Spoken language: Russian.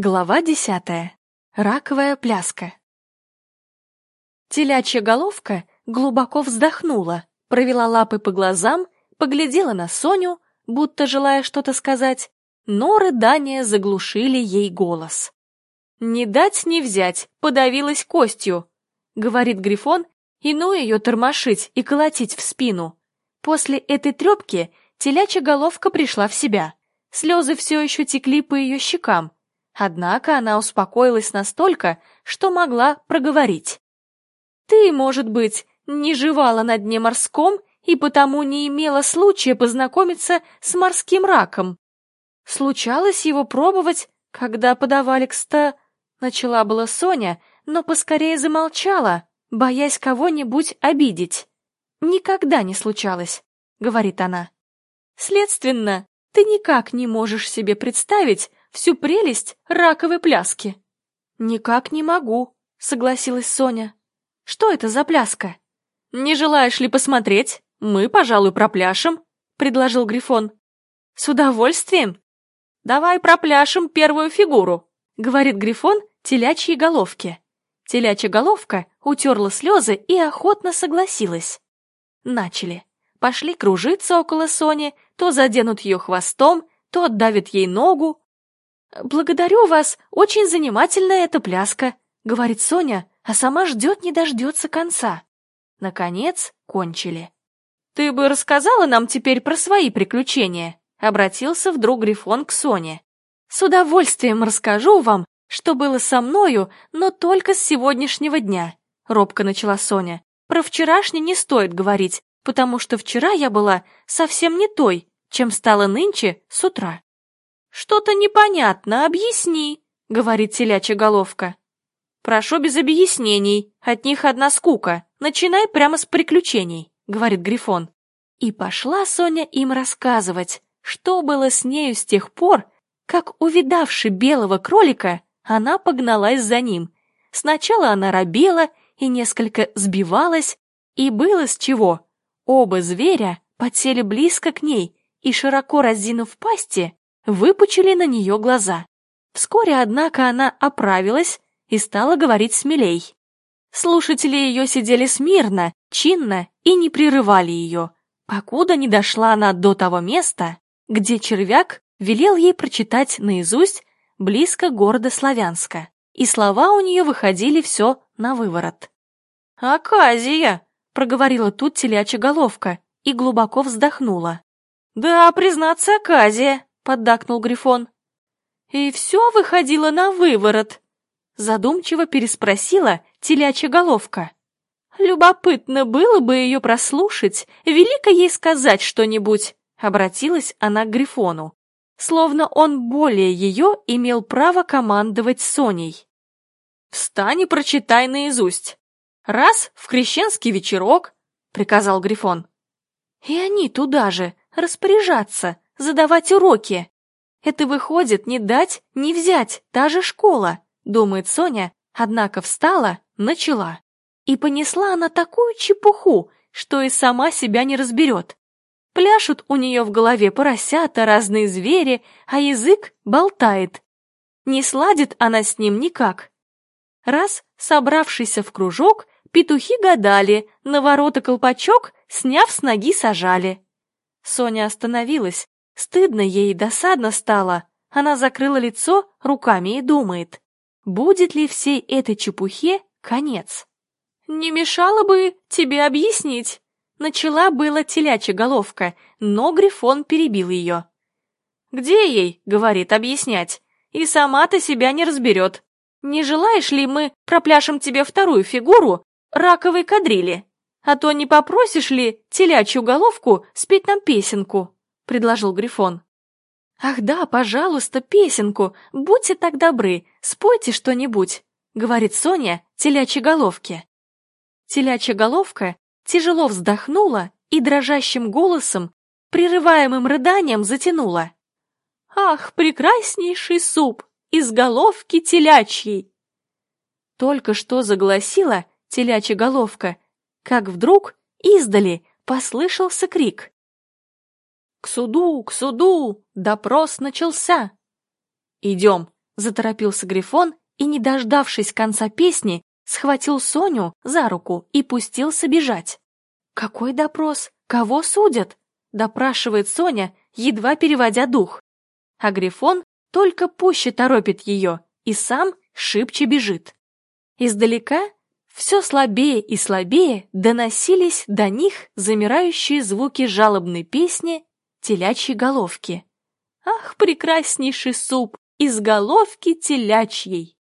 Глава десятая. Раковая пляска. Телячья головка глубоко вздохнула, провела лапы по глазам, поглядела на Соню, будто желая что-то сказать, но рыдания заглушили ей голос. «Не дать не взять, подавилась костью», — говорит Грифон, и ну ее тормошить и колотить в спину. После этой трепки телячья головка пришла в себя. Слезы все еще текли по ее щекам, Однако она успокоилась настолько, что могла проговорить. «Ты, может быть, не жевала на дне морском и потому не имела случая познакомиться с морским раком. Случалось его пробовать, когда подавали к ста...» Начала была Соня, но поскорее замолчала, боясь кого-нибудь обидеть. «Никогда не случалось», — говорит она. «Следственно, ты никак не можешь себе представить, всю прелесть раковой пляски. «Никак не могу», — согласилась Соня. «Что это за пляска?» «Не желаешь ли посмотреть? Мы, пожалуй, пропляшем», — предложил Грифон. «С удовольствием. Давай пропляшем первую фигуру», — говорит Грифон телячьей головке. Телячья головка утерла слезы и охотно согласилась. Начали. Пошли кружиться около Сони, то заденут ее хвостом, то отдавят ей ногу, «Благодарю вас, очень занимательная эта пляска», — говорит Соня, а сама ждет не дождется конца. Наконец, кончили. «Ты бы рассказала нам теперь про свои приключения», — обратился вдруг Грифон к Соне. «С удовольствием расскажу вам, что было со мною, но только с сегодняшнего дня», — робко начала Соня. «Про вчерашний не стоит говорить, потому что вчера я была совсем не той, чем стала нынче с утра». «Что-то непонятно, объясни», — говорит телячья головка. «Прошу без объяснений, от них одна скука. Начинай прямо с приключений», — говорит Грифон. И пошла Соня им рассказывать, что было с нею с тех пор, как, увидавши белого кролика, она погналась за ним. Сначала она робела и несколько сбивалась, и было с чего. Оба зверя подсели близко к ней и, широко разинув пасти, выпучили на нее глаза. Вскоре, однако, она оправилась и стала говорить смелей. Слушатели ее сидели смирно, чинно и не прерывали ее, покуда не дошла она до того места, где червяк велел ей прочитать наизусть близко города Славянска, и слова у нее выходили все на выворот. «Аказия!» — проговорила тут телячья головка и глубоко вздохнула. «Да, признаться, Аказия!» Поддакнул Грифон. «И все выходило на выворот?» Задумчиво переспросила телячья головка. «Любопытно было бы ее прослушать, велико ей сказать что-нибудь», обратилась она к Грифону, словно он более ее имел право командовать Соней. «Встань и прочитай наизусть. Раз в крещенский вечерок», — приказал Грифон. «И они туда же, распоряжаться», задавать уроки. Это выходит не дать, не взять, та же школа, думает Соня, однако встала, начала. И понесла она такую чепуху, что и сама себя не разберет. Пляшут у нее в голове поросята, разные звери, а язык болтает. Не сладит она с ним никак. Раз, собравшийся в кружок, петухи гадали, на ворота колпачок, сняв с ноги, сажали. Соня остановилась, Стыдно ей досадно стало. Она закрыла лицо руками и думает, будет ли всей этой чепухе конец. «Не мешало бы тебе объяснить», — начала была телячья головка, но Грифон перебил ее. «Где ей, — говорит, — объяснять? И сама-то себя не разберет. Не желаешь ли мы пропляшем тебе вторую фигуру раковой кадрили? А то не попросишь ли телячью головку спеть нам песенку?» Предложил Грифон. «Ах да, пожалуйста, песенку, будьте так добры, спойте что-нибудь», — говорит Соня телячьей головке. Телячья головка тяжело вздохнула и дрожащим голосом, прерываемым рыданием, затянула. «Ах, прекраснейший суп из головки телячьей!» Только что загласила телячья головка, как вдруг издали послышался крик. «К суду, к суду! Допрос начался!» «Идем!» Заторопился Грифон и, не дождавшись конца песни, схватил Соню за руку и пустился бежать. «Какой допрос? Кого судят?» — допрашивает Соня, едва переводя дух. А Грифон только пуще торопит ее и сам шибче бежит. Издалека все слабее и слабее доносились до них замирающие звуки жалобной песни телячьей головки. Ах, прекраснейший суп из головки телячьей!